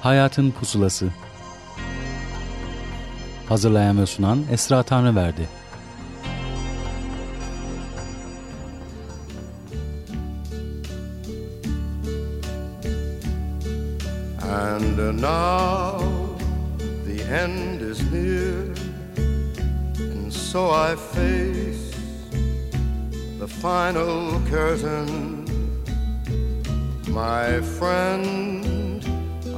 Hayatın Pusulası. Hazırlayan ve sunan Esra Tanrıverdi And now the end is near And so I face the final curtain. My friend,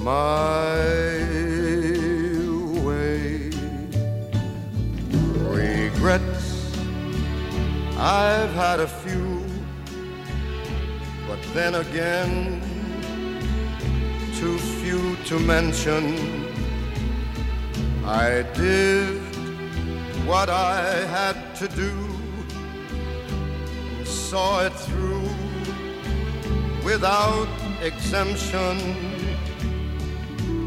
my way. Regrets, I've had a few, but then again, too few to mention. I did what I had to do, and saw it through without exemption.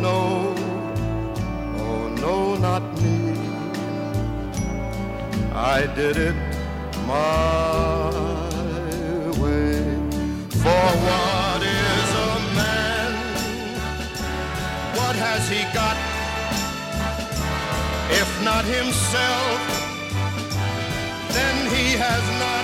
no, oh no, not me. I did it my way. For what is a man? What has he got? If not himself, then he has not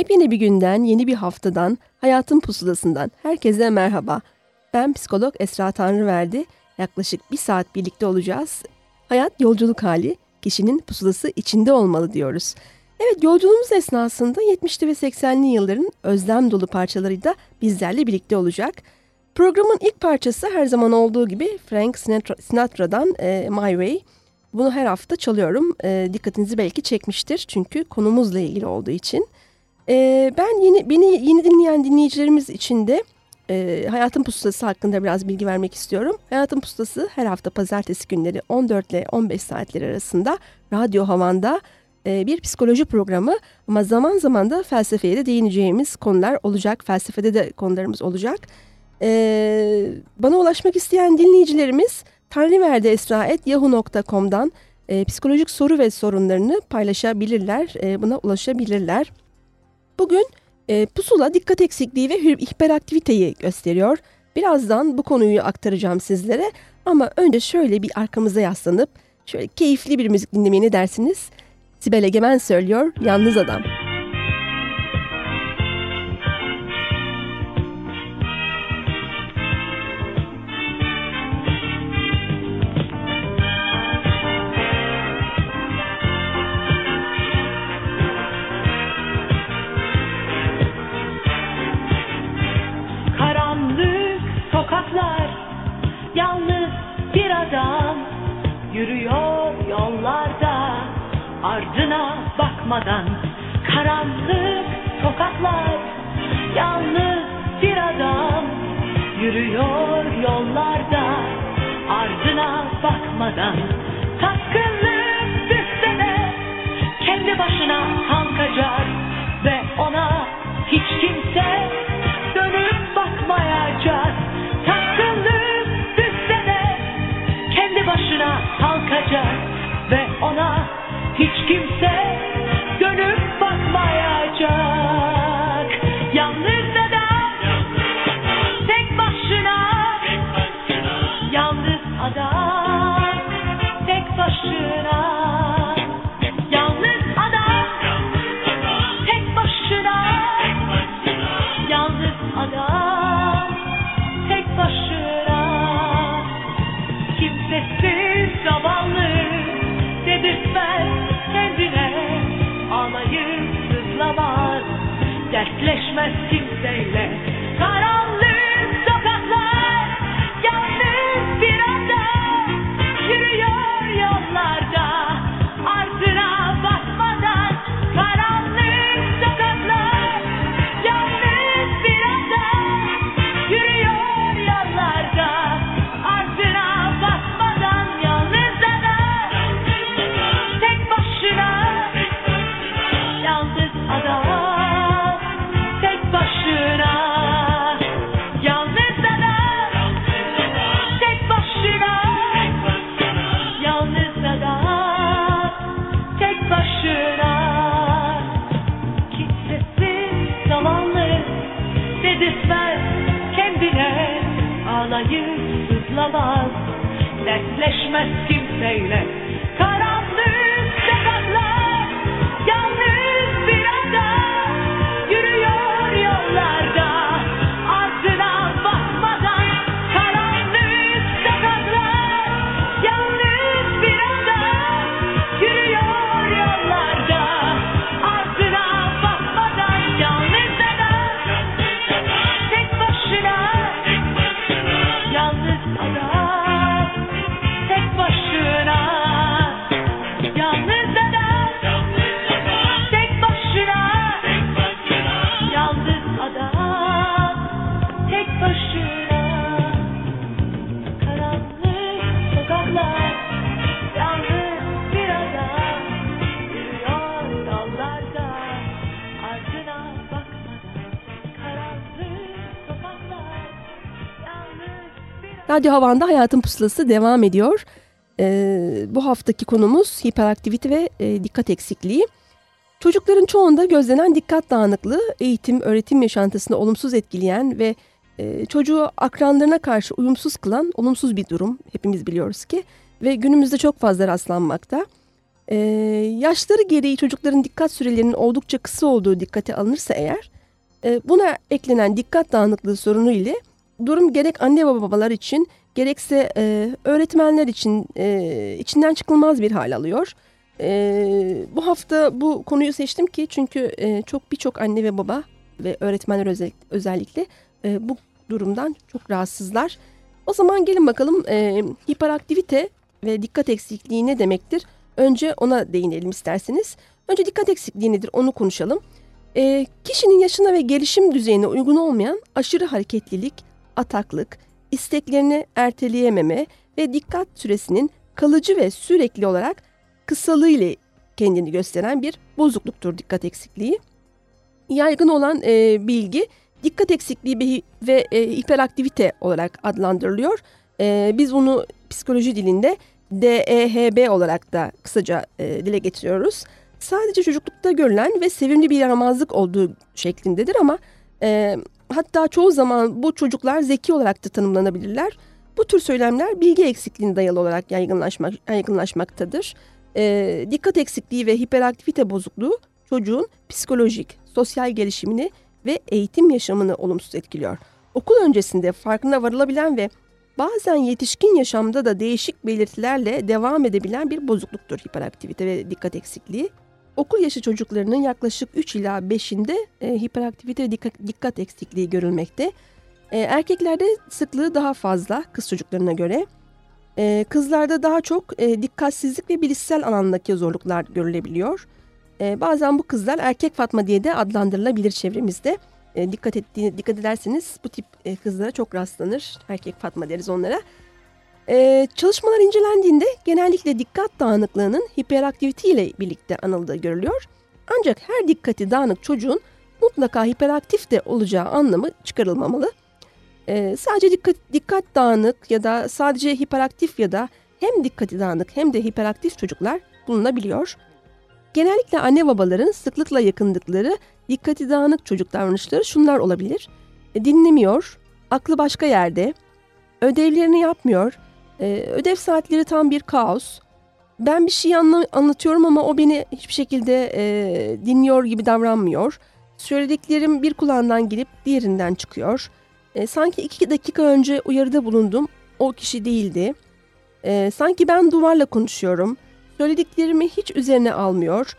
Yepyeni bir günden, yeni bir haftadan, hayatın pusulasından herkese merhaba. Ben psikolog Esra Tanrıverdi. Yaklaşık bir saat birlikte olacağız. Hayat yolculuk hali, kişinin pusulası içinde olmalı diyoruz. Evet yolculuğumuz esnasında 70'li ve 80'li yılların özlem dolu parçaları da bizlerle birlikte olacak. Programın ilk parçası her zaman olduğu gibi Frank Sinatra'dan e, My Way. Bunu her hafta çalıyorum. E, dikkatinizi belki çekmiştir çünkü konumuzla ilgili olduğu için. E, ben yeni beni yeni dinleyen dinleyicilerimiz için de e, Hayatın Pusulası hakkında biraz bilgi vermek istiyorum. Hayatın Pusulası her hafta pazartesi günleri 14 ile 15 saatler arasında Radyo Havan'da e, bir psikoloji programı ama zaman zaman da felsefeye de değineceğimiz konular olacak. Felsefede de konularımız olacak. E, bana ulaşmak isteyen dinleyicilerimiz tanrıverdiesra.yahoo.com'dan e, psikolojik soru ve sorunlarını paylaşabilirler, e, buna ulaşabilirler. Bugün e, pusula dikkat eksikliği ve hiperaktiviteyi gösteriyor. Birazdan bu konuyu aktaracağım sizlere ama önce şöyle bir arkamıza yaslanıp şöyle keyifli bir müzik dinlemeyi ne dersiniz? Sibel Egemen söylüyor Yalnız Adam. Bakmadan Karanlık sokaklar Yalnız bir adam Yürüyor yollarda. Ardına bakmadan Tatkınlık düşsene Kendi başına kalkacak Ve ona hiç kimse Dönüp bakmayacak. Düşsene Kendi başına kalkacak Ve ona hiç kimse dönüp bakmayacak. Let's make leşmez kimseyle Radyo Havan'da Hayatın Pusulası devam ediyor. Ee, bu haftaki konumuz hiperaktivite ve e, dikkat eksikliği. Çocukların çoğunda gözlenen dikkat dağınıklığı eğitim, öğretim yaşantısını olumsuz etkileyen ve e, çocuğu akranlarına karşı uyumsuz kılan olumsuz bir durum. Hepimiz biliyoruz ki ve günümüzde çok fazla rastlanmakta. Ee, yaşları gereği çocukların dikkat sürelerinin oldukça kısa olduğu dikkate alınırsa eğer, e, buna eklenen dikkat dağınıklığı sorunu ile durum gerek anne ve babalar için gerekse e, öğretmenler için e, içinden çıkılmaz bir hal alıyor. E, bu hafta bu konuyu seçtim ki çünkü e, çok birçok anne ve baba ve öğretmenler özel, özellikle e, bu durumdan çok rahatsızlar. O zaman gelin bakalım e, hiperaktivite ve dikkat eksikliği ne demektir? Önce ona değinelim isterseniz. Önce dikkat eksikliği nedir onu konuşalım. E, kişinin yaşına ve gelişim düzeyine uygun olmayan aşırı hareketlilik, ataklık, isteklerini erteleyememe ve dikkat süresinin kalıcı ve sürekli olarak kısalığı ile kendini gösteren bir bozukluktur dikkat eksikliği. Yaygın olan e, bilgi dikkat eksikliği ve e, hiperaktivite olarak adlandırılıyor. E, biz bunu psikoloji dilinde DEHB olarak da kısaca e, dile getiriyoruz. Sadece çocuklukta görülen ve sevimli bir yaramazlık olduğu şeklindedir ama e, hatta çoğu zaman bu çocuklar zeki olarak da tanımlanabilirler. Bu tür söylemler bilgi eksikliğine dayalı olarak yaygınlaşmak, yaygınlaşmaktadır. E, dikkat eksikliği ve hiperaktivite bozukluğu çocuğun psikolojik, sosyal gelişimini ve eğitim yaşamını olumsuz etkiliyor. Okul öncesinde farkına varılabilen ve bazen yetişkin yaşamda da değişik belirtilerle devam edebilen bir bozukluktur hiperaktivite ve dikkat eksikliği. Okul yaşı çocuklarının yaklaşık 3 ila 5'inde e, hiperaktivite ve dikkat, dikkat eksikliği görülmekte. E, erkeklerde sıklığı daha fazla kız çocuklarına göre. E, kızlarda daha çok e, dikkatsizlik ve bilişsel alandaki zorluklar görülebiliyor. E, bazen bu kızlar erkek Fatma diye de adlandırılabilir çevremizde. E, dikkat ettiğini dikkat ederseniz bu tip e, kızlara çok rastlanır. Erkek Fatma deriz onlara. E, çalışmalar incelendiğinde genellikle dikkat dağınıklığının hiperaktivite ile birlikte anıldığı görülüyor. Ancak her dikkati dağınık çocuğun mutlaka hiperaktif de olacağı anlamı çıkarılmamalı. E, sadece dikkat, dikkat dağınık ya da sadece hiperaktif ya da hem dikkati dağınık hem de hiperaktif çocuklar bulunabiliyor. Genellikle anne babaların sıklıkla yakındıkları dikkati dağınık çocuk davranışları şunlar olabilir. E, dinlemiyor, aklı başka yerde, ödevlerini yapmıyor, e, ödev saatleri tam bir kaos. Ben bir şey anla, anlatıyorum ama o beni hiçbir şekilde e, dinliyor gibi davranmıyor. Söylediklerim bir kulağından girip diğerinden çıkıyor. E, sanki iki dakika önce uyarıda bulundum, o kişi değildi. E, sanki ben duvarla konuşuyorum. Söylediklerimi hiç üzerine almıyor.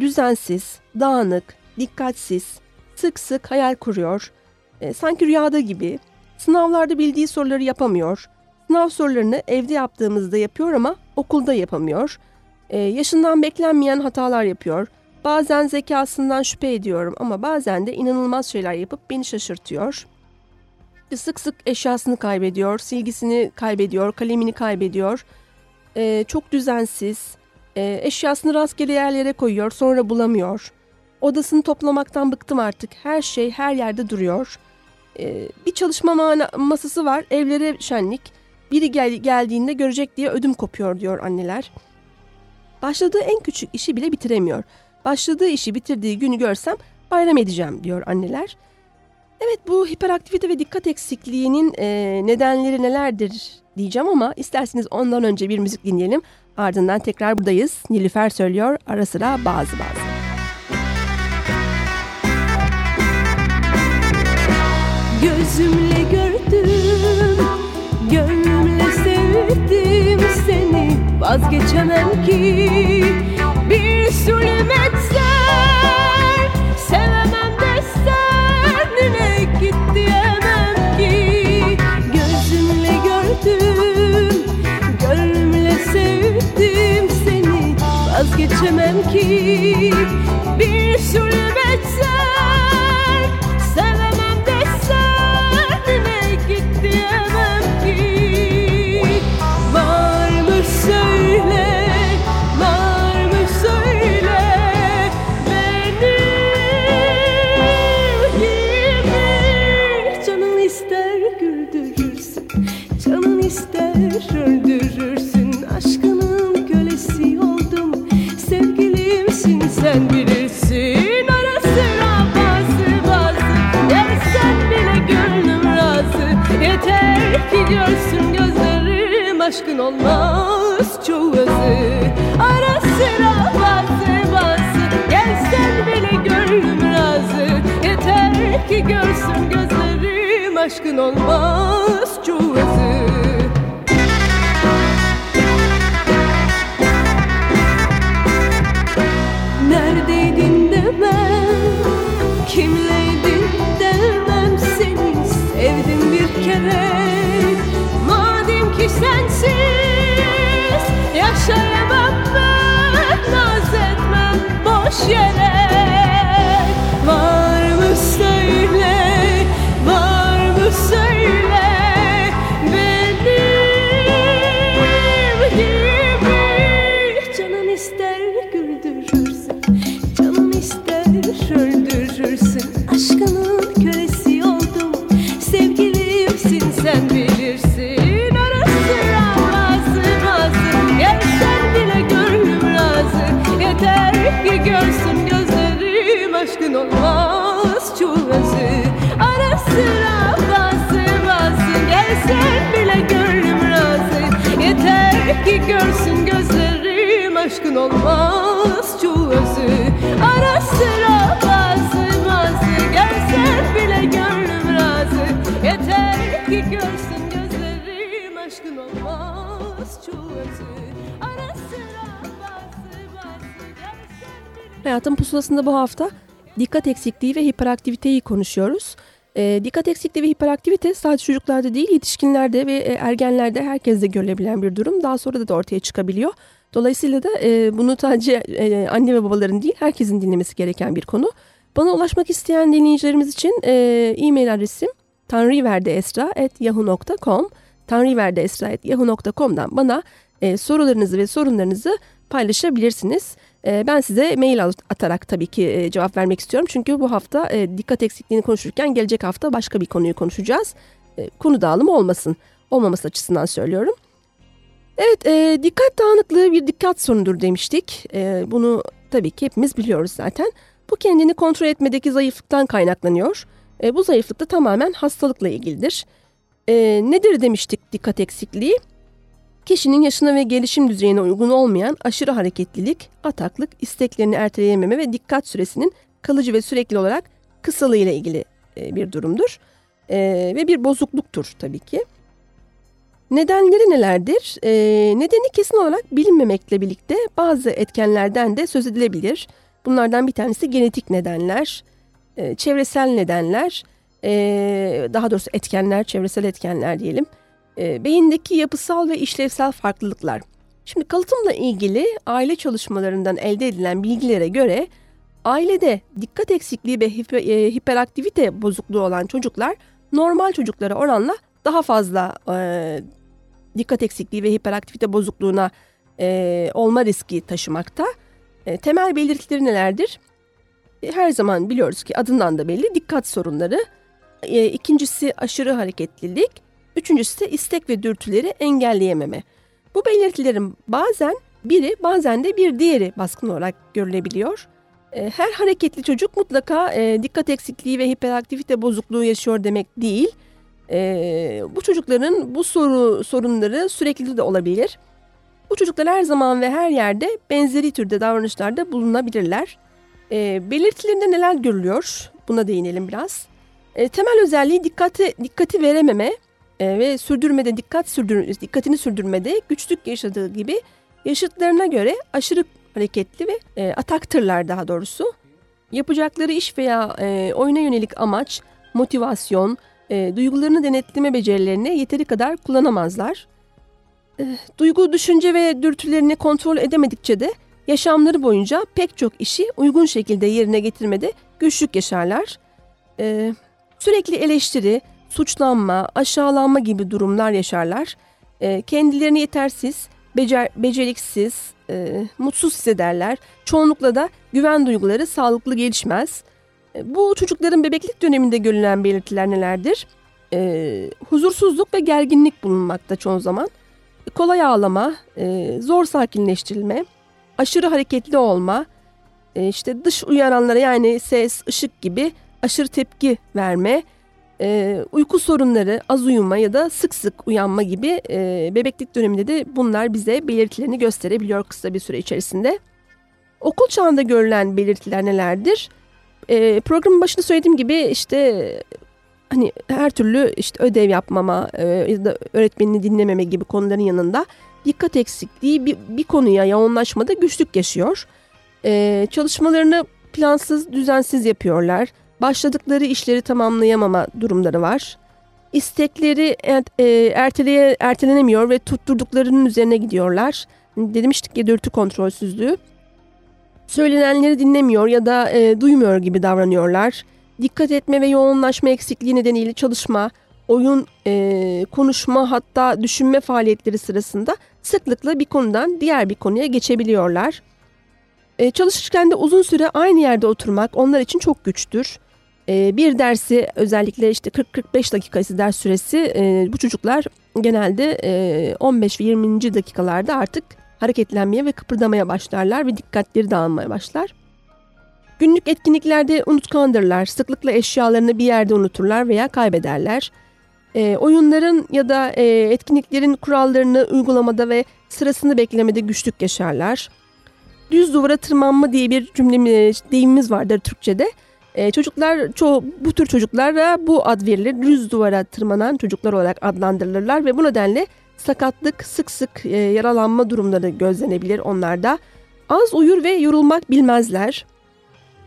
Düzensiz, dağınık, dikkatsiz, sık sık hayal kuruyor. E, sanki rüyada gibi. Sınavlarda bildiği soruları yapamıyor. Sınav sorularını evde yaptığımızda yapıyor ama okulda yapamıyor. E, yaşından beklenmeyen hatalar yapıyor. Bazen zekasından şüphe ediyorum ama bazen de inanılmaz şeyler yapıp beni şaşırtıyor. Sık sık eşyasını kaybediyor, silgisini kaybediyor, kalemini kaybediyor. E, çok düzensiz, e, eşyasını rastgele yerlere koyuyor, sonra bulamıyor. Odasını toplamaktan bıktım artık. Her şey her yerde duruyor. E, bir çalışma masası var, evlere şenlik. Biri gel- geldiğinde görecek diye ödüm kopuyor diyor anneler. Başladığı en küçük işi bile bitiremiyor. Başladığı işi bitirdiği günü görsem bayram edeceğim diyor anneler. Evet bu hiperaktivite ve dikkat eksikliğinin e, nedenleri nelerdir diyeceğim ama isterseniz ondan önce bir müzik dinleyelim. Ardından tekrar buradayız. Nilüfer söylüyor ara sıra bazı bazı. Gözümle gördüm, Vazgeçemem ki. Bir zulüm etsen Sevemem desen yine git diyemem ki. Gözümle gördüm, gönlümle sevdim seni. Vazgeçemem ki. Bir zulüm etsen Görsün gözlerim aşkın olmaz çoğu özü. Ara sıra bazı bazı, gelsen bile gönlüm razı. Yeter ki görsün gözlerim aşkın olmaz çoğu özü Aşkın olmaz çuvası Ara sıra bazı bazı Gelsen bile gönlüm razı Yeter ki görsün gözlerim Aşkın olmaz çuvası Ara sıra bazı Gelsen bile Hayatın pusulasında bu hafta dikkat eksikliği ve hiperaktiviteyi konuşuyoruz. Ee, dikkat eksikliği ve hiperaktivite sadece çocuklarda değil yetişkinlerde ve e, ergenlerde herkeste görülebilen bir durum. Daha sonra da ortaya çıkabiliyor. Dolayısıyla da e, bunu sadece e, anne ve babaların değil herkesin dinlemesi gereken bir konu. Bana ulaşmak isteyen dinleyicilerimiz için e, e-mail adresim tanriverdeesra.yahoo.com tanriverdeesra.yahoo.com'dan bana e, sorularınızı ve sorunlarınızı paylaşabilirsiniz. E, ben size mail at- atarak tabii ki e, cevap vermek istiyorum. Çünkü bu hafta e, dikkat eksikliğini konuşurken gelecek hafta başka bir konuyu konuşacağız. E, konu dağılımı olmasın. Olmaması açısından söylüyorum. Evet, e, dikkat dağınıklığı bir dikkat sorunudur demiştik. E, bunu tabii ki hepimiz biliyoruz zaten. Bu kendini kontrol etmedeki zayıflıktan kaynaklanıyor. E, bu zayıflık da tamamen hastalıkla ilgilidir. E, nedir demiştik dikkat eksikliği? Kişinin yaşına ve gelişim düzeyine uygun olmayan aşırı hareketlilik, ataklık, isteklerini erteleyememe ve dikkat süresinin kalıcı ve sürekli olarak kısalığı ile ilgili e, bir durumdur. E, ve bir bozukluktur tabii ki. Nedenleri nelerdir? E, nedeni kesin olarak bilinmemekle birlikte bazı etkenlerden de söz edilebilir. Bunlardan bir tanesi genetik nedenler, e, çevresel nedenler, e, daha doğrusu etkenler, çevresel etkenler diyelim. E, beyindeki yapısal ve işlevsel farklılıklar. Şimdi kalıtımla ilgili aile çalışmalarından elde edilen bilgilere göre ailede dikkat eksikliği ve hiper, e, hiperaktivite bozukluğu olan çocuklar normal çocuklara oranla daha fazla e, dikkat eksikliği ve hiperaktivite bozukluğuna e, olma riski taşımakta. E, temel belirtileri nelerdir? E, her zaman biliyoruz ki adından da belli dikkat sorunları. E, ikincisi aşırı hareketlilik. Üçüncüsü de istek ve dürtüleri engelleyememe. Bu belirtilerin bazen biri bazen de bir diğeri baskın olarak görülebiliyor. E, Her hareketli çocuk mutlaka e, dikkat eksikliği ve hiperaktivite bozukluğu yaşıyor demek değil. E, bu çocukların bu soru sorunları sürekli de olabilir. Bu çocuklar her zaman ve her yerde benzeri türde davranışlarda bulunabilirler. E, belirtilerinde neler görülüyor? Buna değinelim biraz. E, temel özelliği dikkati dikkati verememe e, ve sürdürmede dikkat sürdür dikkatini sürdürmede güçlük yaşadığı gibi yaşıtlarına göre aşırı hareketli ve e, ataktırlar daha doğrusu. Yapacakları iş veya e, oyuna yönelik amaç, motivasyon, e, duygularını denetleme becerilerini yeteri kadar kullanamazlar. E, duygu, düşünce ve dürtülerini kontrol edemedikçe de yaşamları boyunca pek çok işi uygun şekilde yerine getirmede güçlük yaşarlar. E, sürekli eleştiri, suçlanma, aşağılanma gibi durumlar yaşarlar. E, kendilerini yetersiz, becer, beceriksiz, e, mutsuz hissederler. Çoğunlukla da güven duyguları sağlıklı gelişmez. Bu çocukların bebeklik döneminde görülen belirtiler nelerdir? E, huzursuzluk ve gerginlik bulunmakta çoğu zaman. Kolay ağlama, e, zor sakinleştirilme, aşırı hareketli olma, e, işte dış uyaranlara yani ses, ışık gibi aşırı tepki verme, e, uyku sorunları, az uyuma ya da sık sık uyanma gibi e, bebeklik döneminde de bunlar bize belirtilerini gösterebiliyor kısa bir süre içerisinde. Okul çağında görülen belirtiler nelerdir? E, programın başında söylediğim gibi işte hani her türlü işte ödev yapmama e, ya da öğretmenini dinlememe gibi konuların yanında dikkat eksikliği bir, bir konuya yoğunlaşmada güçlük yaşıyor. E, çalışmalarını plansız, düzensiz yapıyorlar başladıkları işleri tamamlayamama durumları var. istekleri er- e, erteleye, ertelenemiyor ve tutturduklarının üzerine gidiyorlar. Demiştik ya dürtü kontrolsüzlüğü. Söylenenleri dinlemiyor ya da e, duymuyor gibi davranıyorlar. Dikkat etme ve yoğunlaşma eksikliği nedeniyle çalışma, oyun, e, konuşma hatta düşünme faaliyetleri sırasında sıklıkla bir konudan diğer bir konuya geçebiliyorlar. E, çalışırken de uzun süre aynı yerde oturmak onlar için çok güçtür. E, bir dersi özellikle işte 40-45 dakikası ders süresi e, bu çocuklar genelde e, 15 ve 20. dakikalarda artık hareketlenmeye ve kıpırdamaya başlarlar ve dikkatleri dağılmaya başlar. Günlük etkinliklerde unutkandırlar, sıklıkla eşyalarını bir yerde unuturlar veya kaybederler. E, oyunların ya da e, etkinliklerin kurallarını uygulamada ve sırasını beklemede güçlük yaşarlar. Düz duvara tırmanma diye bir cümlemiz, deyimimiz vardır Türkçe'de. E, çocuklar çoğu bu tür çocuklara bu ad verilir. Düz duvara tırmanan çocuklar olarak adlandırılırlar ve bu nedenle sakatlık, sık sık e, yaralanma durumları gözlenebilir onlarda. Az uyur ve yorulmak bilmezler.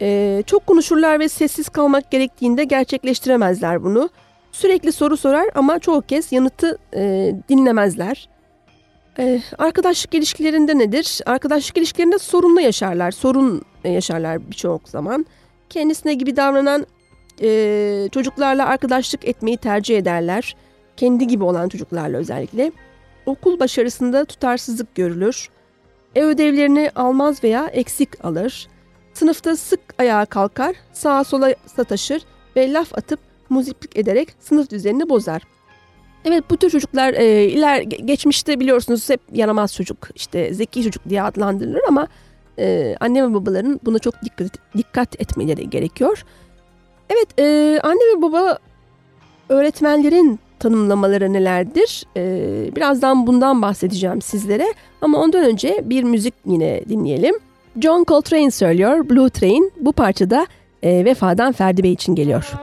E, çok konuşurlar ve sessiz kalmak gerektiğinde gerçekleştiremezler bunu. Sürekli soru sorar ama çoğu kez yanıtı e, dinlemezler. E, arkadaşlık ilişkilerinde nedir? Arkadaşlık ilişkilerinde sorunlu yaşarlar. Sorun e, yaşarlar birçok zaman. Kendisine gibi davranan e, çocuklarla arkadaşlık etmeyi tercih ederler. Kendi gibi olan çocuklarla özellikle. Okul başarısında tutarsızlık görülür. Ev ödevlerini almaz veya eksik alır. Sınıfta sık ayağa kalkar, sağa sola sataşır ve laf atıp muziplik ederek sınıf düzenini bozar. Evet bu tür çocuklar e, iler geçmişte biliyorsunuz hep yaramaz çocuk, işte zeki çocuk diye adlandırılır ama e, anne ve babaların buna çok dikkat, dikkat etmeleri gerekiyor. Evet e, anne ve baba öğretmenlerin tanımlamaları nelerdir? E, birazdan bundan bahsedeceğim sizlere ama ondan önce bir müzik yine dinleyelim. John Coltrane söylüyor Blue Train bu parçada e, Vefa'dan Ferdi Bey için geliyor.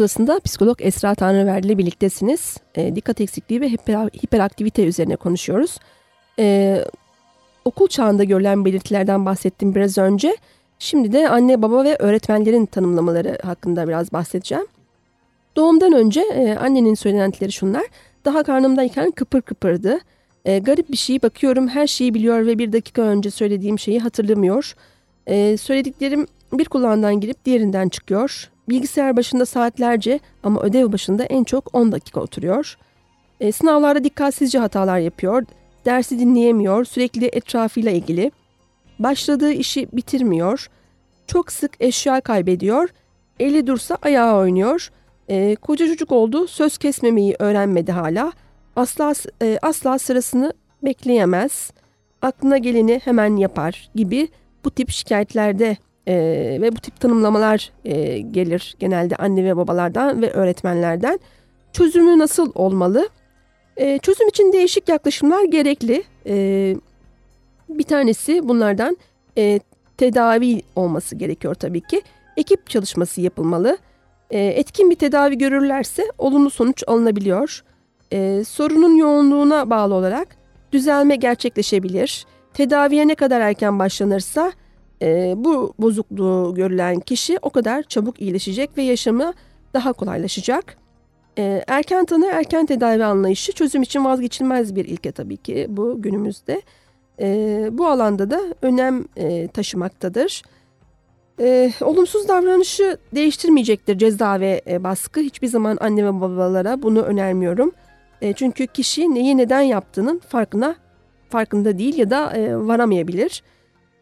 Pusulası'nda psikolog Esra Tanrıverdi ile birliktesiniz. E, dikkat eksikliği ve hiper, hiperaktivite üzerine konuşuyoruz. E, okul çağında görülen belirtilerden bahsettim biraz önce. Şimdi de anne baba ve öğretmenlerin tanımlamaları hakkında biraz bahsedeceğim. Doğumdan önce e, annenin söylentileri şunlar. Daha karnımdayken kıpır kıpırdı. E, garip bir şey bakıyorum her şeyi biliyor ve bir dakika önce söylediğim şeyi hatırlamıyor. E, söylediklerim bir kulağından girip diğerinden çıkıyor. Bilgisayar başında saatlerce ama ödev başında en çok 10 dakika oturuyor. E, sınavlarda dikkatsizce hatalar yapıyor. Dersi dinleyemiyor. Sürekli etrafıyla ilgili. Başladığı işi bitirmiyor. Çok sık eşya kaybediyor. Eli dursa ayağı oynuyor. E, koca çocuk oldu. Söz kesmemeyi öğrenmedi hala. Asla e, asla sırasını bekleyemez. Aklına geleni hemen yapar gibi bu tip şikayetlerde e, ve bu tip tanımlamalar e, gelir genelde anne ve babalardan ve öğretmenlerden. Çözümü nasıl olmalı? E, çözüm için değişik yaklaşımlar gerekli. E, bir tanesi bunlardan e, tedavi olması gerekiyor tabii ki. Ekip çalışması yapılmalı. E, etkin bir tedavi görürlerse olumlu sonuç alınabiliyor. E, sorunun yoğunluğuna bağlı olarak düzelme gerçekleşebilir. Tedaviye ne kadar erken başlanırsa e, bu bozukluğu görülen kişi o kadar çabuk iyileşecek ve yaşamı daha kolaylaşacak. E, erken tanı, erken tedavi anlayışı çözüm için vazgeçilmez bir ilke tabii ki bu günümüzde. E, bu alanda da önem e, taşımaktadır. E, olumsuz davranışı değiştirmeyecektir ceza ve e, baskı. Hiçbir zaman anne ve babalara bunu önermiyorum. E, çünkü kişi neyi neden yaptığının farkına farkında değil ya da e, varamayabilir.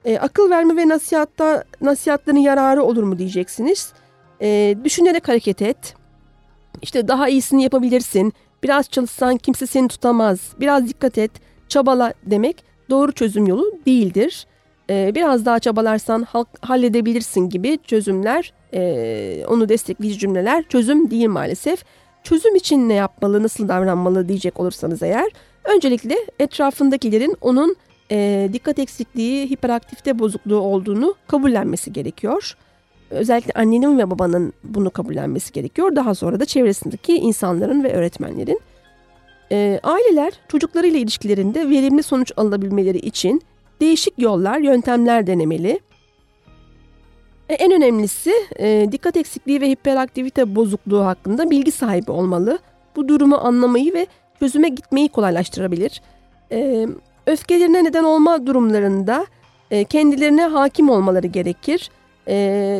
E, akıl verme ve nasihatta nasihatların yararı olur mu diyeceksiniz. E, düşünerek hareket et. İşte daha iyisini yapabilirsin. Biraz çalışsan kimse seni tutamaz. Biraz dikkat et. Çabala demek doğru çözüm yolu değildir. E, biraz daha çabalarsan halledebilirsin gibi çözümler, e, onu destekleyici cümleler çözüm değil maalesef. Çözüm için ne yapmalı, nasıl davranmalı diyecek olursanız eğer, öncelikle etrafındakilerin onun e, dikkat eksikliği, hiperaktifte bozukluğu olduğunu kabullenmesi gerekiyor. Özellikle annenin ve babanın bunu kabullenmesi gerekiyor. Daha sonra da çevresindeki insanların ve öğretmenlerin. E, aileler çocuklarıyla ilişkilerinde verimli sonuç alabilmeleri için değişik yollar, yöntemler denemeli. E, en önemlisi e, dikkat eksikliği ve hiperaktivite bozukluğu hakkında bilgi sahibi olmalı. Bu durumu anlamayı ve çözüme gitmeyi kolaylaştırabilir. E, öfkelerine neden olma durumlarında e, kendilerine hakim olmaları gerekir. E,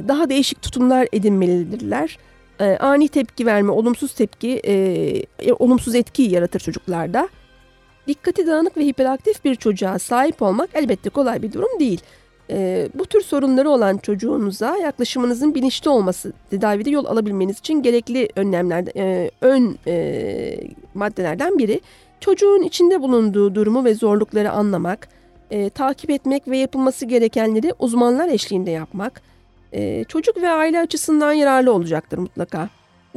daha değişik tutumlar edinmelidirler. E, ani tepki verme, olumsuz tepki, e, e, olumsuz etki yaratır çocuklarda. Dikkati dağınık ve hiperaktif bir çocuğa sahip olmak elbette kolay bir durum değil. E, bu tür sorunları olan çocuğunuza yaklaşımınızın bilinçli olması, tedavide yol alabilmeniz için gerekli önlemlerden, e, ön e, maddelerden biri. Çocuğun içinde bulunduğu durumu ve zorlukları anlamak, e, takip etmek ve yapılması gerekenleri uzmanlar eşliğinde yapmak, e, çocuk ve aile açısından yararlı olacaktır mutlaka.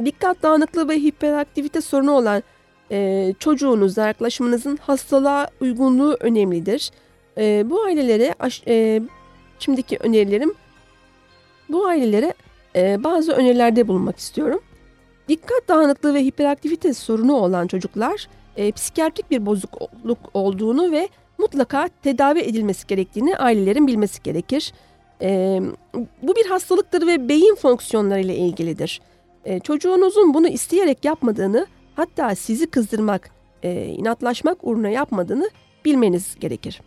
Dikkat dağınıklığı ve hiperaktivite sorunu olan e, çocuğunuzla yaklaşımınızın hastalığa uygunluğu önemlidir. E, bu ailelere e, şimdiki önerilerim bu ailelere e, bazı önerilerde bulunmak istiyorum. Dikkat dağınıklığı ve hiperaktivite sorunu olan çocuklar e, psikiyatrik bir bozukluk olduğunu ve mutlaka tedavi edilmesi gerektiğini ailelerin bilmesi gerekir. E, bu bir hastalıktır ve beyin fonksiyonlarıyla ilgilidir. E, çocuğunuzun bunu isteyerek yapmadığını hatta sizi kızdırmak, e, inatlaşmak uğruna yapmadığını bilmeniz gerekir.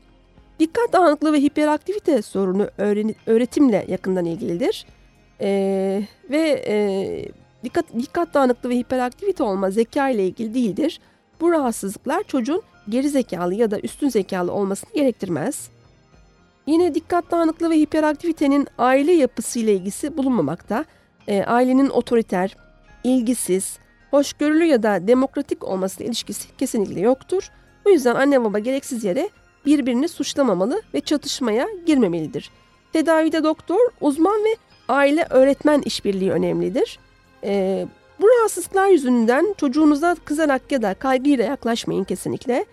Dikkat dağınıklığı ve hiperaktivite sorunu öğretimle yakından ilgilidir. E, ve e, dikkat, dikkat dağınıklığı ve hiperaktivite olma zeka ile ilgili değildir. Bu rahatsızlıklar çocuğun geri zekalı ya da üstün zekalı olmasını gerektirmez. Yine dikkat dağınıklığı ve hiperaktivitenin aile yapısıyla ilgisi bulunmamakta. E, ailenin otoriter, ilgisiz, hoşgörülü ya da demokratik olmasıyla ilişkisi kesinlikle yoktur. Bu yüzden anne baba gereksiz yere birbirini suçlamamalı ve çatışmaya girmemelidir. Tedavide doktor, uzman ve aile öğretmen işbirliği önemlidir. E, bu rahatsızlıklar yüzünden çocuğunuza kızarak ya da kaygıyla yaklaşmayın kesinlikle.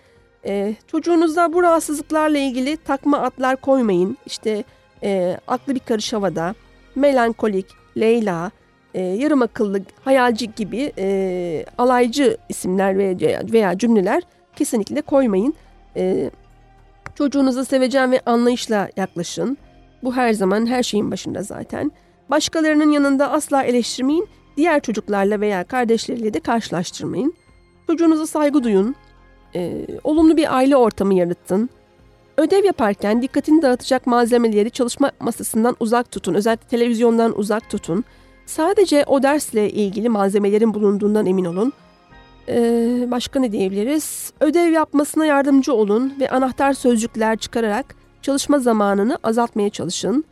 Ee, çocuğunuzda bu rahatsızlıklarla ilgili takma adlar koymayın. İşte e, aklı bir karış havada, melankolik, Leyla, e, yarım akıllı, hayalci gibi e, alaycı isimler veya, veya cümleler kesinlikle koymayın. E, çocuğunuza sevecen ve anlayışla yaklaşın. Bu her zaman her şeyin başında zaten. Başkalarının yanında asla eleştirmeyin. Diğer çocuklarla veya kardeşleriyle de karşılaştırmayın. Çocuğunuza saygı duyun. E, olumlu bir aile ortamı yaratın. Ödev yaparken dikkatini dağıtacak malzemeleri çalışma masasından uzak tutun. Özellikle televizyondan uzak tutun. Sadece o dersle ilgili malzemelerin bulunduğundan emin olun. Ee, başka ne diyebiliriz? Ödev yapmasına yardımcı olun ve anahtar sözcükler çıkararak çalışma zamanını azaltmaya çalışın.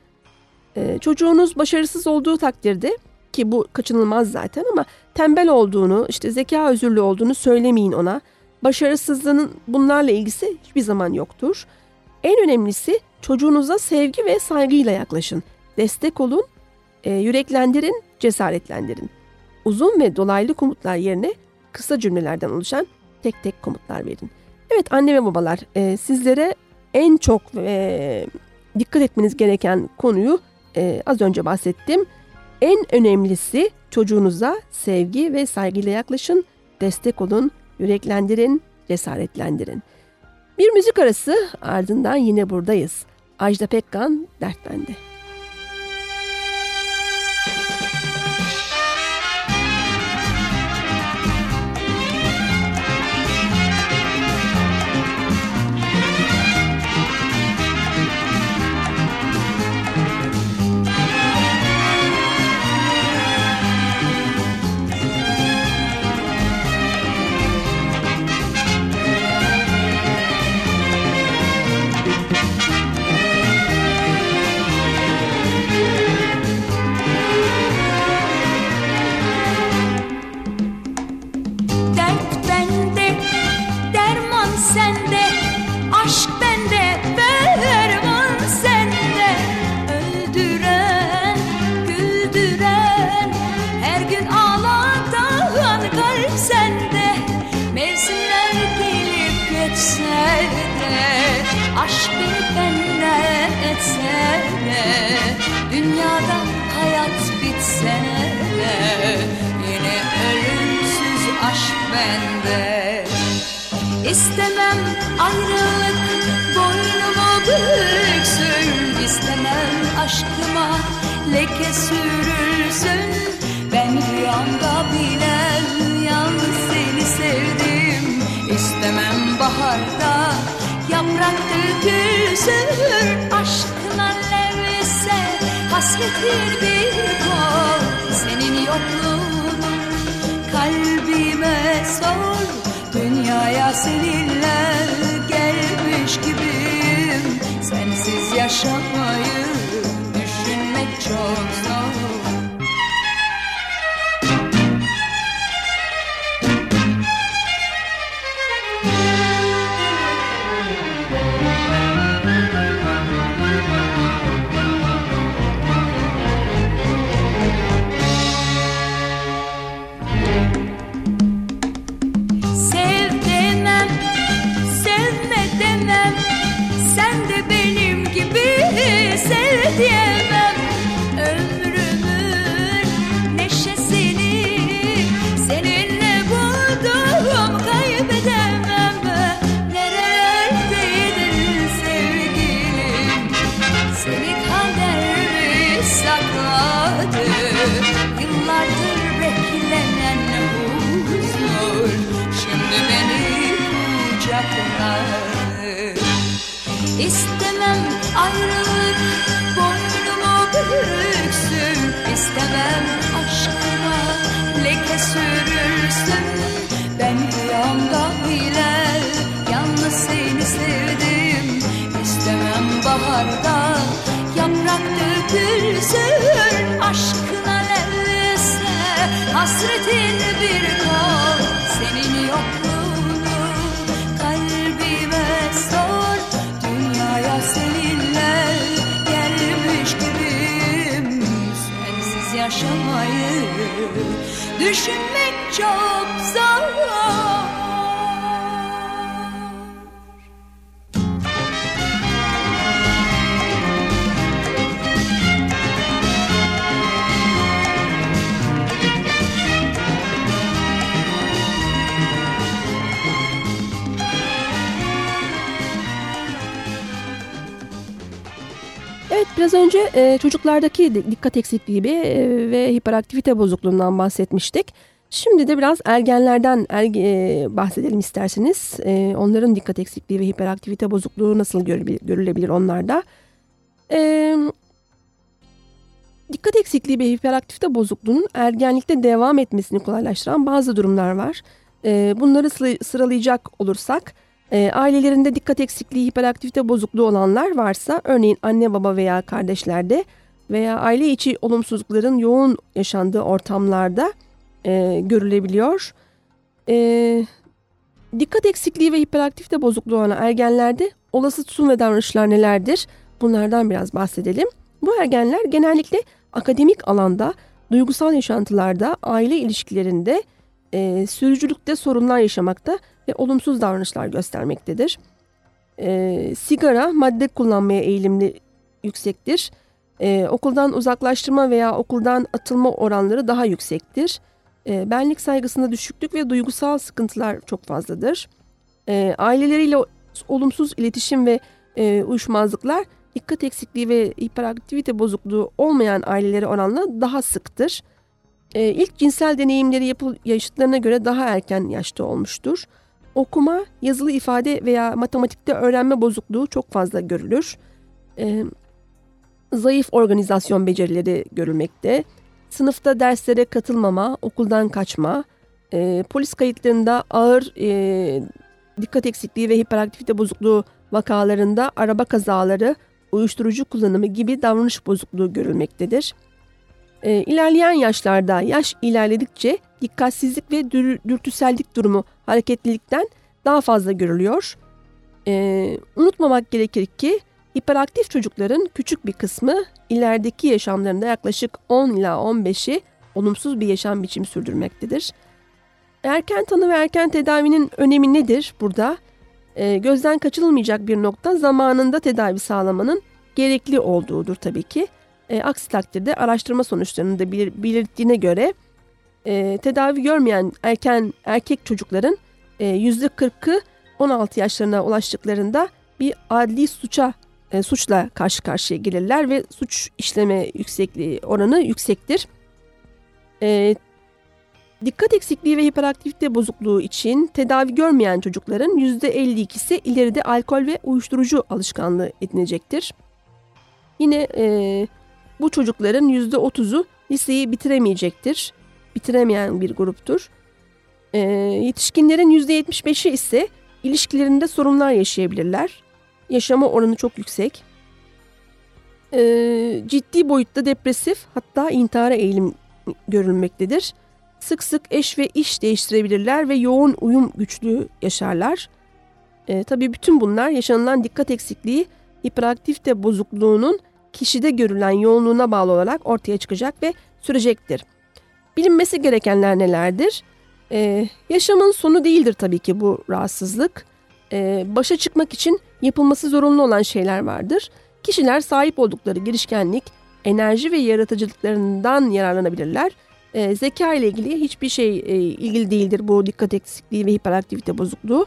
Ee, çocuğunuz başarısız olduğu takdirde ki bu kaçınılmaz zaten ama tembel olduğunu, işte zeka özürlü olduğunu söylemeyin ona. Başarısızlığının bunlarla ilgisi hiçbir zaman yoktur. En önemlisi çocuğunuza sevgi ve saygıyla yaklaşın. Destek olun, e, yüreklendirin, cesaretlendirin. Uzun ve dolaylı komutlar yerine kısa cümlelerden oluşan tek tek komutlar verin. Evet anne ve babalar e, sizlere en çok e, dikkat etmeniz gereken konuyu e, az önce bahsettim. En önemlisi çocuğunuza sevgi ve saygıyla yaklaşın, destek olun, yüreklendirin, cesaretlendirin. Bir müzik arası ardından yine buradayız. Ajda Pekkan, Dert Bende. İstemem. Ayrılık boynumu büksün İstemem. Aşkıma leke sürülsün. Ben rüyamda bile yalnız seni sevdim. İstemem baharda yaprak dökülsün. Aşkına levse hasretin bir kol. Senin yokluğunu kalbime sor Dünyaya seninle gelmiş gibiyim. Sensiz yaşamayı düşünmek çok Biraz önce e, çocuklardaki di- dikkat eksikliği e, ve hiperaktivite bozukluğundan bahsetmiştik. Şimdi de biraz ergenlerden erge- e, bahsedelim isterseniz. E, onların dikkat eksikliği ve hiperaktivite bozukluğu nasıl görülebilir, görülebilir onlarda? E, dikkat eksikliği ve hiperaktivite bozukluğunun ergenlikte devam etmesini kolaylaştıran bazı durumlar var. E, bunları sıra- sıralayacak olursak, e, ailelerinde dikkat eksikliği, hiperaktivite bozukluğu olanlar varsa, örneğin anne baba veya kardeşlerde veya aile içi olumsuzlukların yoğun yaşandığı ortamlarda e, görülebiliyor. E, dikkat eksikliği ve hiperaktivite bozukluğu olan ergenlerde olası tutum ve davranışlar nelerdir? Bunlardan biraz bahsedelim. Bu ergenler genellikle akademik alanda, duygusal yaşantılarda, aile ilişkilerinde, e, sürücülükte sorunlar yaşamakta ve olumsuz davranışlar göstermektedir. E, sigara, madde kullanmaya eğilimli yüksektir. E, okuldan uzaklaştırma veya okuldan atılma oranları daha yüksektir. E, benlik saygısında düşüklük ve duygusal sıkıntılar çok fazladır. E, aileleriyle olumsuz iletişim ve e, uyuşmazlıklar dikkat eksikliği ve hiperaktivite bozukluğu olmayan ailelere oranla daha sıktır. E, ilk cinsel deneyimleri yapıl yaşıtlarına göre daha erken yaşta olmuştur. Okuma, yazılı ifade veya matematikte öğrenme bozukluğu çok fazla görülür. E, zayıf organizasyon becerileri görülmekte. Sınıfta derslere katılmama, okuldan kaçma, e, polis kayıtlarında ağır e, dikkat eksikliği ve hiperaktivite bozukluğu vakalarında araba kazaları, uyuşturucu kullanımı gibi davranış bozukluğu görülmektedir. E, ilerleyen yaşlarda yaş ilerledikçe dikkatsizlik ve dür, dürtüsellik durumu hareketlilikten daha fazla görülüyor. E, unutmamak gerekir ki hiperaktif çocukların küçük bir kısmı ilerideki yaşamlarında yaklaşık 10 ila 15'i olumsuz bir yaşam biçimi sürdürmektedir. Erken tanı ve erken tedavinin önemi nedir burada? E, gözden kaçırılmayacak bir nokta zamanında tedavi sağlamanın gerekli olduğudur tabii ki. E, aksi takdirde araştırma sonuçlarını da belir, belirttiğine göre e, tedavi görmeyen erken erkek çocukların e, %40'ı 16 yaşlarına ulaştıklarında bir adli suça e, suçla karşı karşıya gelirler ve suç işleme yüksekliği oranı yüksektir. E, dikkat eksikliği ve hiperaktivite bozukluğu için tedavi görmeyen çocukların %52'si ileride alkol ve uyuşturucu alışkanlığı edinecektir. Yine e, bu çocukların %30'u liseyi bitiremeyecektir. Bitiremeyen bir gruptur. E, yetişkinlerin %75'i ise ilişkilerinde sorunlar yaşayabilirler. Yaşama oranı çok yüksek. E, ciddi boyutta depresif hatta intihara eğilim görülmektedir. Sık sık eş ve iş değiştirebilirler ve yoğun uyum güçlüğü yaşarlar. E, tabii bütün bunlar yaşanılan dikkat eksikliği, hiperaktivite bozukluğunun kişide görülen yoğunluğuna bağlı olarak ortaya çıkacak ve sürecektir. Bilinmesi gerekenler nelerdir? Ee, yaşamın sonu değildir tabii ki bu rahatsızlık. Ee, başa çıkmak için yapılması zorunlu olan şeyler vardır. Kişiler sahip oldukları girişkenlik, enerji ve yaratıcılıklarından yararlanabilirler. Ee, zeka ile ilgili hiçbir şey e, ilgili değildir bu dikkat eksikliği ve hiperaktivite bozukluğu.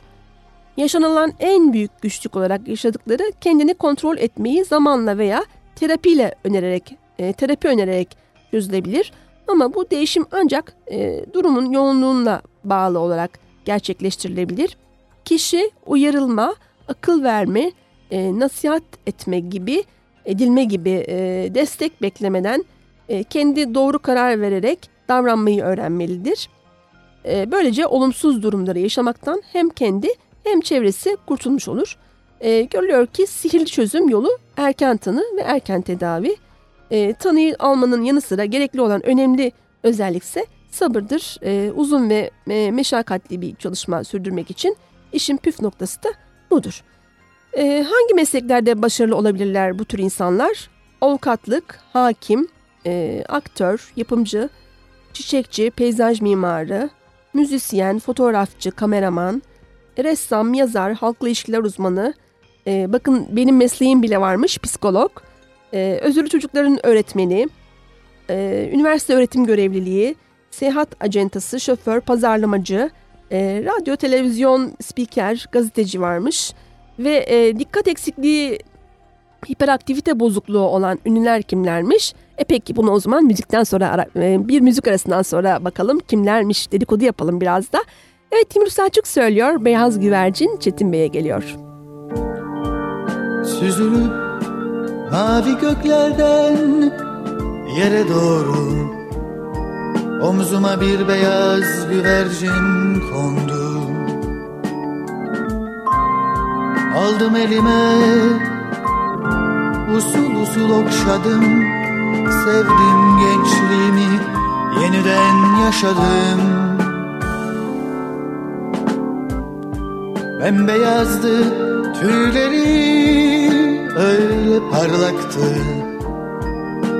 Yaşanılan en büyük güçlük olarak yaşadıkları kendini kontrol etmeyi zamanla veya terapiyle önererek, e, terapi önererek çözülebilir. Ama bu değişim ancak e, durumun yoğunluğuna bağlı olarak gerçekleştirilebilir. Kişi uyarılma, akıl verme, e, nasihat etme gibi, edilme gibi e, destek beklemeden e, kendi doğru karar vererek davranmayı öğrenmelidir. E, böylece olumsuz durumları yaşamaktan hem kendi hem çevresi kurtulmuş olur. E, görülüyor ki sihirli çözüm yolu erken tanı ve erken tedavi. E, tanıyı almanın yanı sıra gerekli olan önemli özellikse sabırdır. E, uzun ve e, meşakkatli bir çalışma sürdürmek için işin püf noktası da budur. E, hangi mesleklerde başarılı olabilirler bu tür insanlar? Avukatlık, hakim, e, aktör, yapımcı, çiçekçi, peyzaj mimarı, müzisyen, fotoğrafçı, kameraman, ressam, yazar, halkla ilişkiler uzmanı, e, bakın benim mesleğim bile varmış, psikolog, e, özürlü çocukların öğretmeni, e, üniversite öğretim görevliliği, seyahat acentası, şoför, pazarlamacı, e, radyo, televizyon, spiker, gazeteci varmış. Ve e, dikkat eksikliği hiperaktivite bozukluğu olan ünlüler kimlermiş? E peki bunu o zaman müzikten sonra ara- e, bir müzik arasından sonra bakalım kimlermiş dedikodu yapalım biraz da. Evet Timur Selçuk söylüyor Beyaz Güvercin Çetin Bey'e geliyor. Süzülüp mavi göklerden yere doğru. Omzuma bir beyaz güvercin kondu. Aldım elime Usul usul okşadım. Sevdim gençliğimi Yeniden yaşadım. Bembeyazdı tüyleri öyle parlaktı.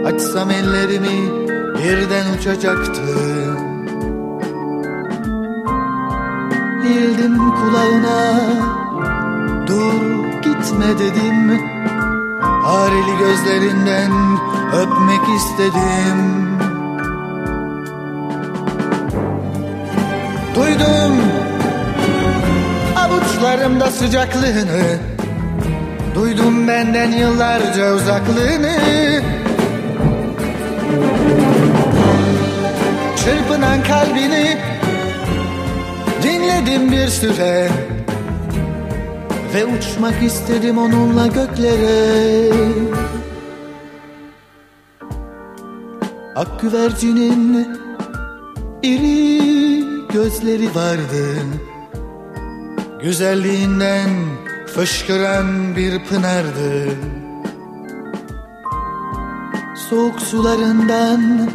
Açsam ellerimi birden uçacaktı. Eğildim kulağına dur gitme dedim. Hareli gözlerinden öpmek istedim. Duydum avuçlarımda sıcaklığını Duydum benden yıllarca uzaklığını. Çırpınan kalbini Dinledim bir süre Ve uçmak istedim onunla göklere. Ak güvercinin iri gözleri vardı Güzelliğinden fışkıran bir pınardı Soğuk sularından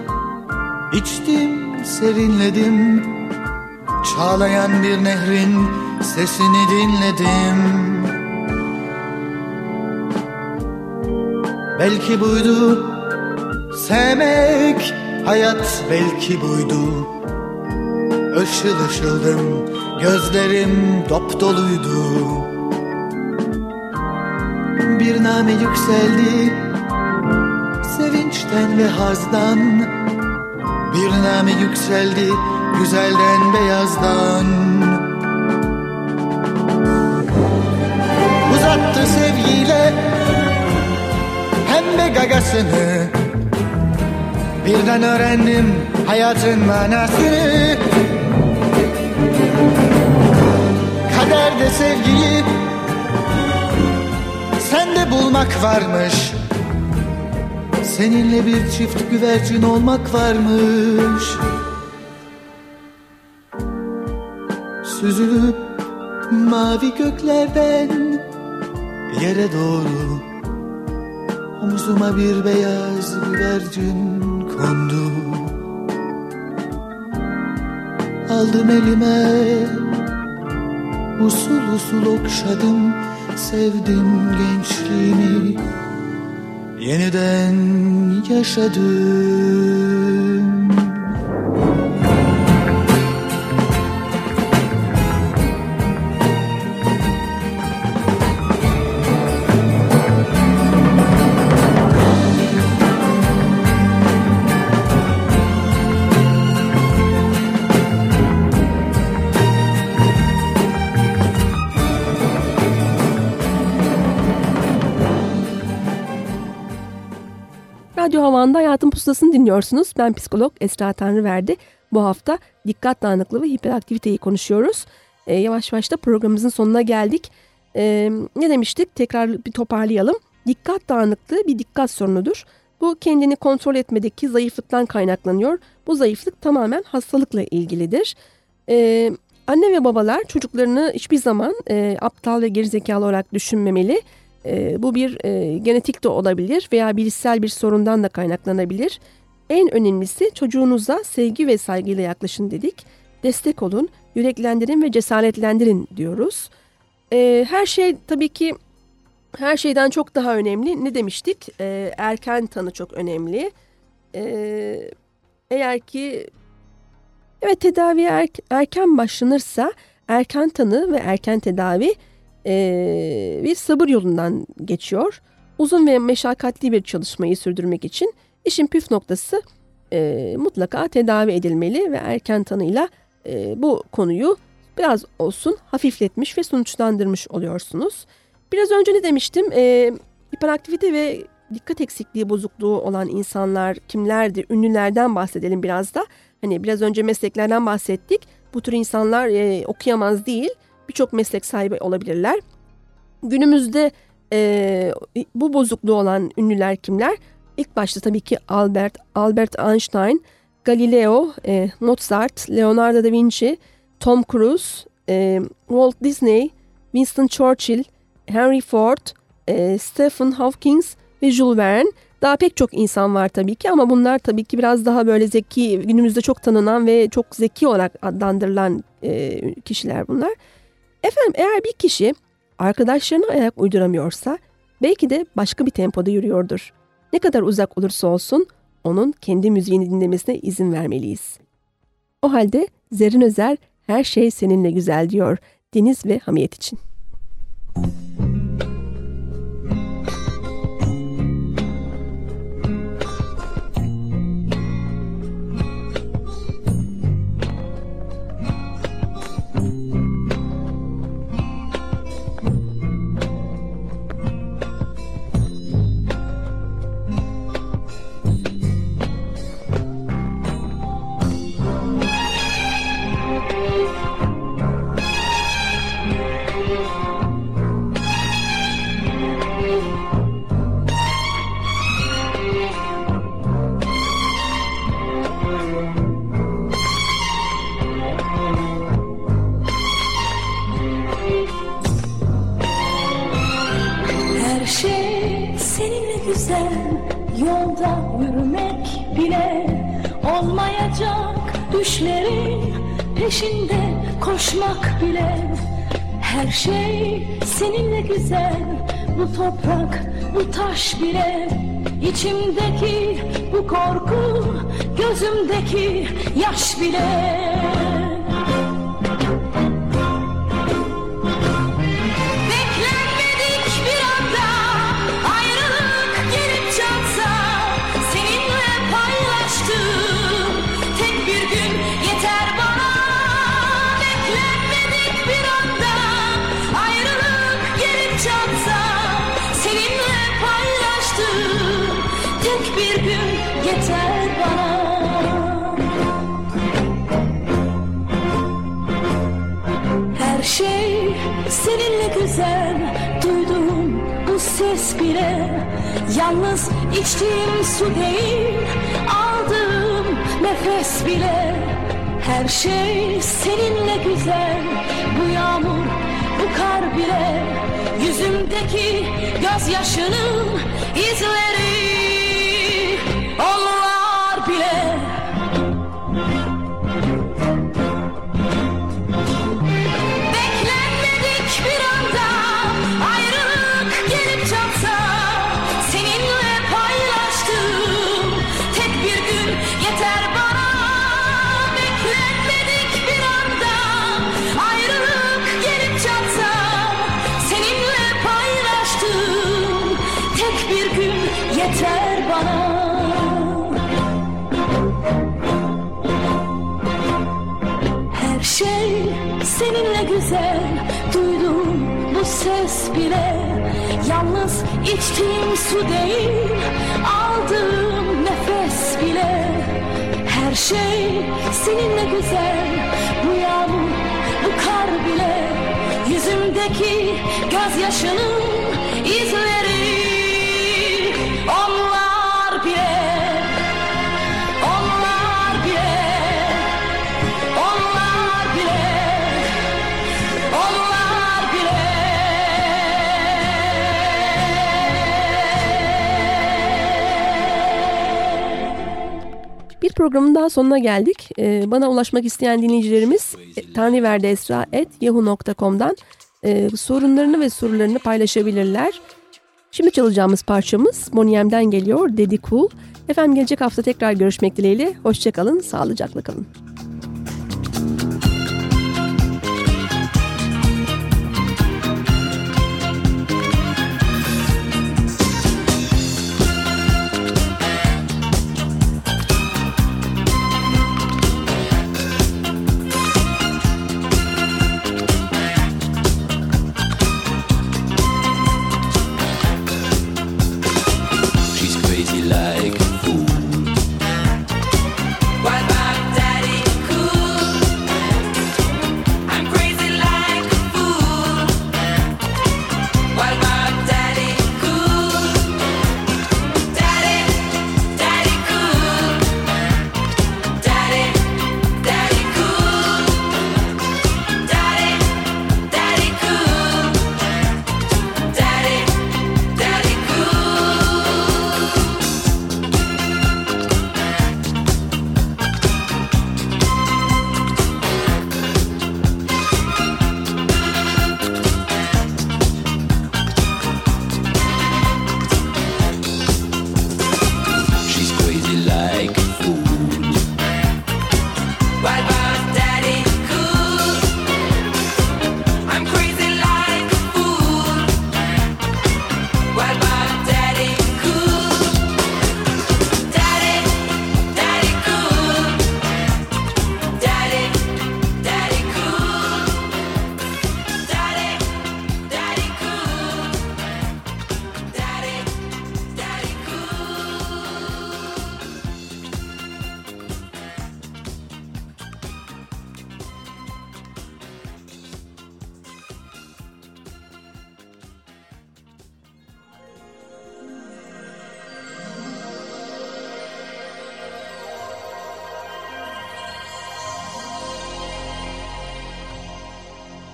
içtim serinledim. Çağlayan bir nehrin sesini dinledim. Belki buydu sevmek hayat belki buydu. Işıl ışıldım gözlerim dop doluydu. Bir name yükseldi. Sevinçten ve hazdan. Bir name yükseldi güzelden beyazdan. Uzattı sevgiyle pembe gagasını. Birden öğrendim hayatın manasını Kaderde sevgiyi sende bulmak varmış. Seninle bir çift güvercin olmak varmış. Süzülüp mavi göklerden yere doğru Omzuma bir beyaz güvercin kondu Aldım elime. Usul usul okşadım Sevdim gençliğimi. Yeniden yaşadım Havan'da Hayatın Pusulası'nı dinliyorsunuz. Ben psikolog Esra Tanrıverdi. Bu hafta dikkat dağınıklığı ve hiperaktiviteyi konuşuyoruz. Ee, yavaş yavaş da programımızın sonuna geldik. Ee, ne demiştik? Tekrar bir toparlayalım. Dikkat dağınıklığı bir dikkat sorunudur. Bu kendini kontrol etmedeki zayıflıktan kaynaklanıyor. Bu zayıflık tamamen hastalıkla ilgilidir. Ee, anne ve babalar çocuklarını hiçbir zaman e, aptal ve gerizekalı olarak düşünmemeli. E, bu bir e, genetik de olabilir veya bilişsel bir sorundan da kaynaklanabilir. En önemlisi çocuğunuza sevgi ve saygıyla yaklaşın dedik. Destek olun, yüreklendirin ve cesaretlendirin diyoruz. E, her şey tabii ki her şeyden çok daha önemli. Ne demiştik? E, erken tanı çok önemli. E, eğer ki evet tedaviye er- erken başlanırsa erken tanı ve erken tedavi e, bir sabır yolundan geçiyor. Uzun ve meşakkatli bir çalışmayı sürdürmek için işin püf noktası e, mutlaka tedavi edilmeli ve erken tanıyla e, bu konuyu biraz olsun hafifletmiş ve sonuçlandırmış oluyorsunuz. Biraz önce ne demiştim? E, Hiperaktivite ve dikkat eksikliği bozukluğu olan insanlar kimlerdir? Ünlülerden bahsedelim biraz da. Hani biraz önce mesleklerden bahsettik. Bu tür insanlar e, okuyamaz değil. Birçok meslek sahibi olabilirler. Günümüzde e, bu bozukluğu olan ünlüler kimler? İlk başta tabii ki Albert, Albert Einstein, Galileo, e, Mozart, Leonardo da Vinci, Tom Cruise, e, Walt Disney, Winston Churchill, Henry Ford, e, Stephen Hawking ve Jules Verne. Daha pek çok insan var tabii ki ama bunlar tabii ki biraz daha böyle zeki, günümüzde çok tanınan ve çok zeki olarak adlandırılan e, kişiler bunlar. Efendim eğer bir kişi arkadaşlarına ayak uyduramıyorsa belki de başka bir tempoda yürüyordur. Ne kadar uzak olursa olsun onun kendi müziğini dinlemesine izin vermeliyiz. O halde Zerrin Özer her şey seninle güzel diyor Deniz ve Hamiyet için. Her İçimdeki bu korku Gözümdeki yaş bile ses bile. Yalnız içtiğim su değil Aldığım nefes bile. Her şey seninle güzel Bu yağmur, bu kar bile. Yüzümdeki gözyaşının izleri bile Yalnız içtiğim su değil Aldığım nefes bile. Her şey seninle güzel Bu yağmur, bu kar bile. Yüzümdeki gözyaşının izleri Onlar bile programın daha sonuna geldik. Ee, bana ulaşmak isteyen dinleyicilerimiz e, tanriverdesra.yahoo.com'dan e, sorunlarını ve sorularını paylaşabilirler. Şimdi çalacağımız parçamız Moniyem'den geliyor Dedi Cool. Efendim gelecek hafta tekrar görüşmek dileğiyle. Hoşçakalın, sağlıcakla kalın.